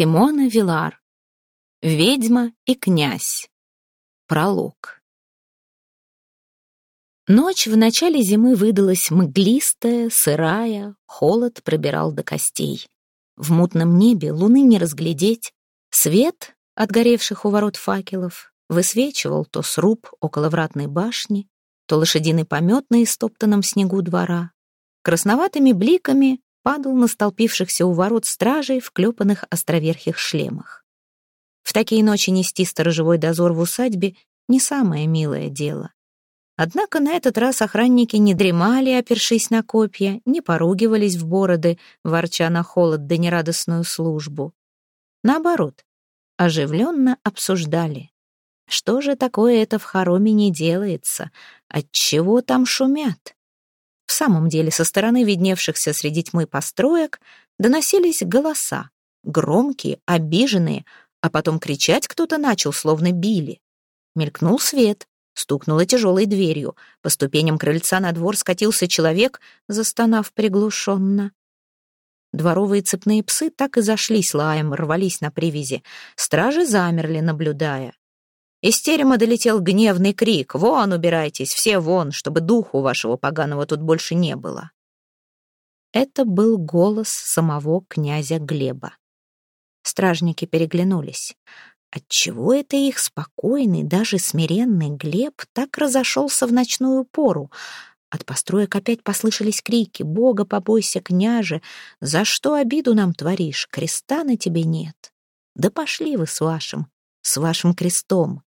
Симона Вилар. Ведьма и князь. Пролог. Ночь в начале зимы выдалась мглистая, сырая, холод пробирал до костей. В мутном небе луны не разглядеть. Свет от горевших у ворот факелов высвечивал то сруб около вратной башни, то лошадиный помет на истоптанном снегу двора. Красноватыми бликами падал на столпившихся у ворот стражей в клепанных островерхих шлемах. В такие ночи нести сторожевой дозор в усадьбе не самое милое дело. Однако на этот раз охранники не дремали, опершись на копья, не поругивались в бороды, ворча на холод да нерадостную службу. Наоборот, оживленно обсуждали. Что же такое это в хороме не делается? Отчего там шумят? В самом деле, со стороны видневшихся среди тьмы построек доносились голоса, громкие, обиженные, а потом кричать кто-то начал, словно били. Мелькнул свет, стукнула тяжелой дверью. По ступеням крыльца на двор скатился человек, застонав приглушенно. Дворовые цепные псы так и зашлись лаем, рвались на привязи. Стражи замерли, наблюдая. Из терема долетел гневный крик «Вон убирайтесь, все вон, чтобы духу вашего поганого тут больше не было!» Это был голос самого князя Глеба. Стражники переглянулись. Отчего это их спокойный, даже смиренный Глеб так разошелся в ночную пору? От построек опять послышались крики «Бога побойся, княже! За что обиду нам творишь? Креста на тебе нет!» «Да пошли вы с вашим, с вашим крестом!»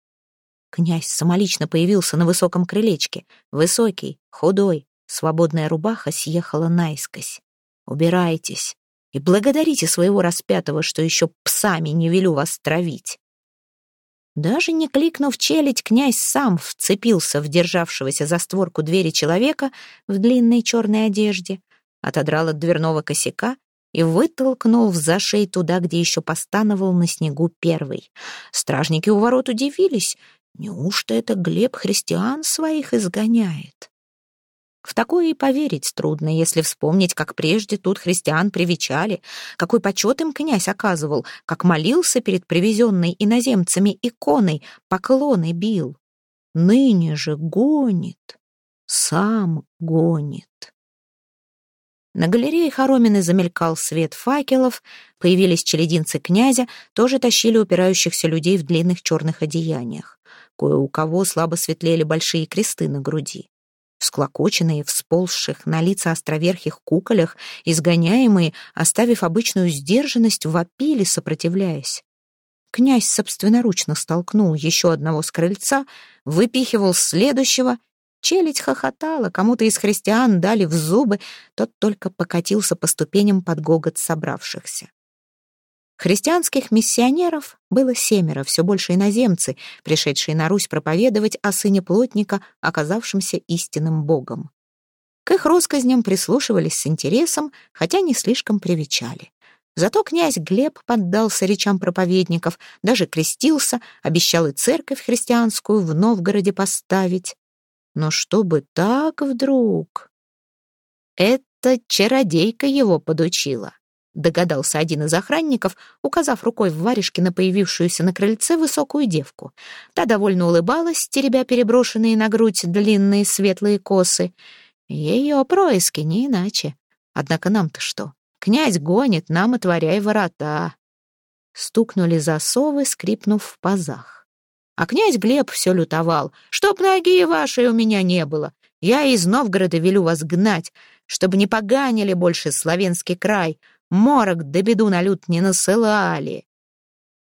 Князь самолично появился на высоком крылечке. Высокий, худой, свободная рубаха съехала наискось. «Убирайтесь и благодарите своего распятого, что еще псами не велю вас травить». Даже не кликнув челядь, князь сам вцепился в державшегося за створку двери человека в длинной черной одежде, отодрал от дверного косяка и вытолкнул в зашей туда, где еще постановал на снегу первый. Стражники у ворот удивились, Неужто это Глеб христиан своих изгоняет? В такое и поверить трудно, если вспомнить, как прежде тут христиан привечали, какой почет им князь оказывал, как молился перед привезенной иноземцами иконой, поклоны бил. Ныне же гонит, сам гонит. На галерее хоромины замелькал свет факелов, появились челединцы князя, тоже тащили упирающихся людей в длинных черных одеяниях. Кое у кого слабо светлели большие кресты на груди. Всклокоченные, всползших на лица островерхих куколях, изгоняемые, оставив обычную сдержанность, вопили, сопротивляясь. Князь собственноручно столкнул еще одного с крыльца, выпихивал следующего — Челядь хохотала, кому-то из христиан дали в зубы, тот только покатился по ступеням под гогот собравшихся. Христианских миссионеров было семеро, все больше иноземцы, пришедшие на Русь проповедовать о сыне плотника, оказавшемся истинным богом. К их россказням прислушивались с интересом, хотя не слишком привечали. Зато князь Глеб поддался речам проповедников, даже крестился, обещал и церковь христианскую в Новгороде поставить. Но чтобы так вдруг... Это чародейка его подучила. Догадался один из охранников, указав рукой в варежке на появившуюся на крыльце высокую девку. Та довольно улыбалась, теребя переброшенные на грудь длинные светлые косы. Ее происки не иначе. Однако нам-то что? Князь гонит, нам отворяй ворота. Стукнули засовы, скрипнув в пазах. А князь Глеб все лютовал. «Чтоб ноги вашей у меня не было! Я из Новгорода велю вас гнать, чтобы не поганили больше славянский край, морок да беду на люд не насылали.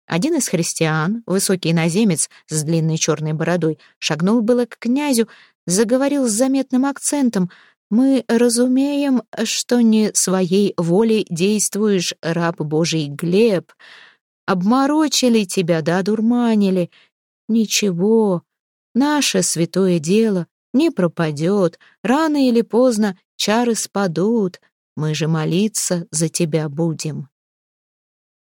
Один из христиан, высокий наземец с длинной черной бородой, шагнул было к князю, заговорил с заметным акцентом. «Мы разумеем, что не своей волей действуешь, раб Божий Глеб. Обморочили тебя, да дурманили. Ничего, наше святое дело не пропадет. Рано или поздно чары спадут, мы же молиться за тебя будем».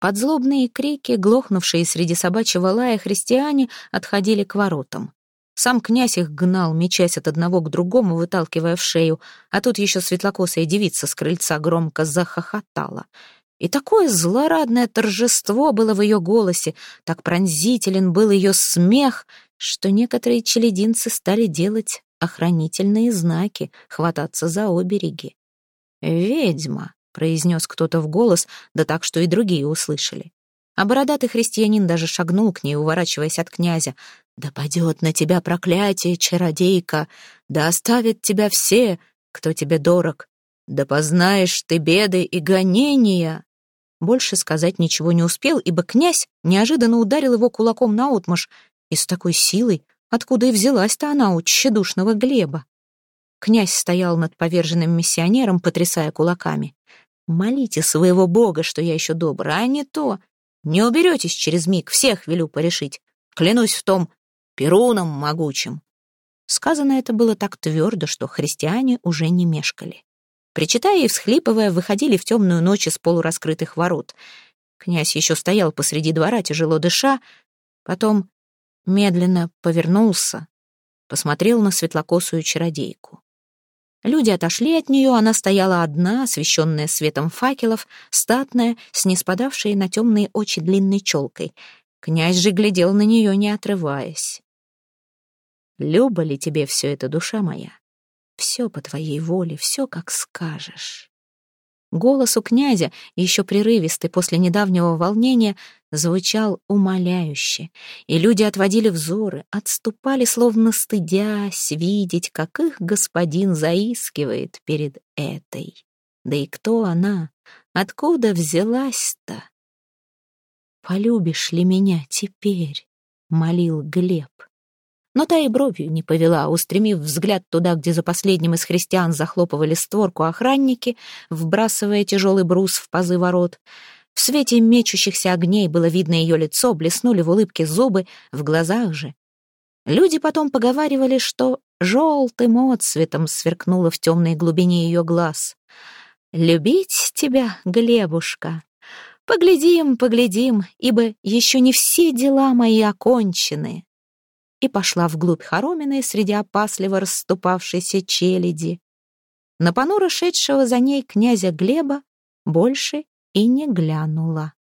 Под злобные крики, глохнувшие среди собачьего лая христиане, отходили к воротам. Сам князь их гнал, мечась от одного к другому, выталкивая в шею, а тут еще светлокосая девица с крыльца громко захохотала. И такое злорадное торжество было в ее голосе, так пронзителен был ее смех, что некоторые челединцы стали делать охранительные знаки, хвататься за обереги. «Ведьма», — произнес кто-то в голос, да так, что и другие услышали. А бородатый христианин даже шагнул к ней, уворачиваясь от князя. «Да падет на тебя проклятие, чародейка! Да оставят тебя все, кто тебе дорог! Да познаешь ты беды и гонения!» Больше сказать ничего не успел, ибо князь неожиданно ударил его кулаком наотмашь и с такой силой, откуда и взялась-то она у тщедушного Глеба. Князь стоял над поверженным миссионером, потрясая кулаками. «Молите своего бога, что я еще добр, а не то. Не уберетесь через миг, всех велю порешить. Клянусь в том перуном могучим». Сказано это было так твердо, что христиане уже не мешкали. Причитая и всхлипывая, выходили в темную ночь из полураскрытых ворот. Князь еще стоял посреди двора, тяжело дыша, потом медленно повернулся, посмотрел на светлокосую чародейку. Люди отошли от нее, она стояла одна, освещенная светом факелов, статная, с неспадавшей на темные очи длинной челкой. Князь же глядел на нее, не отрываясь. «Люба ли тебе все это, душа моя? Все по твоей воле, все как скажешь». Голос у князя, еще прерывистый после недавнего волнения, звучал умоляюще, и люди отводили взоры, отступали, словно стыдясь, видеть, как их господин заискивает перед этой. Да и кто она? Откуда взялась-то? «Полюбишь ли меня теперь?» — молил Глеб но та и бровью не повела, устремив взгляд туда, где за последним из христиан захлопывали створку охранники, вбрасывая тяжелый брус в пазы ворот. В свете мечущихся огней было видно ее лицо, блеснули в улыбке зубы, в глазах же. Люди потом поговаривали, что желтым отцветом сверкнуло в темной глубине ее глаз. «Любить тебя, Глебушка, поглядим, поглядим, ибо еще не все дела мои окончены» и пошла вглубь хоромины среди опасливо расступавшейся челяди. На понуро шедшего за ней князя Глеба больше и не глянула.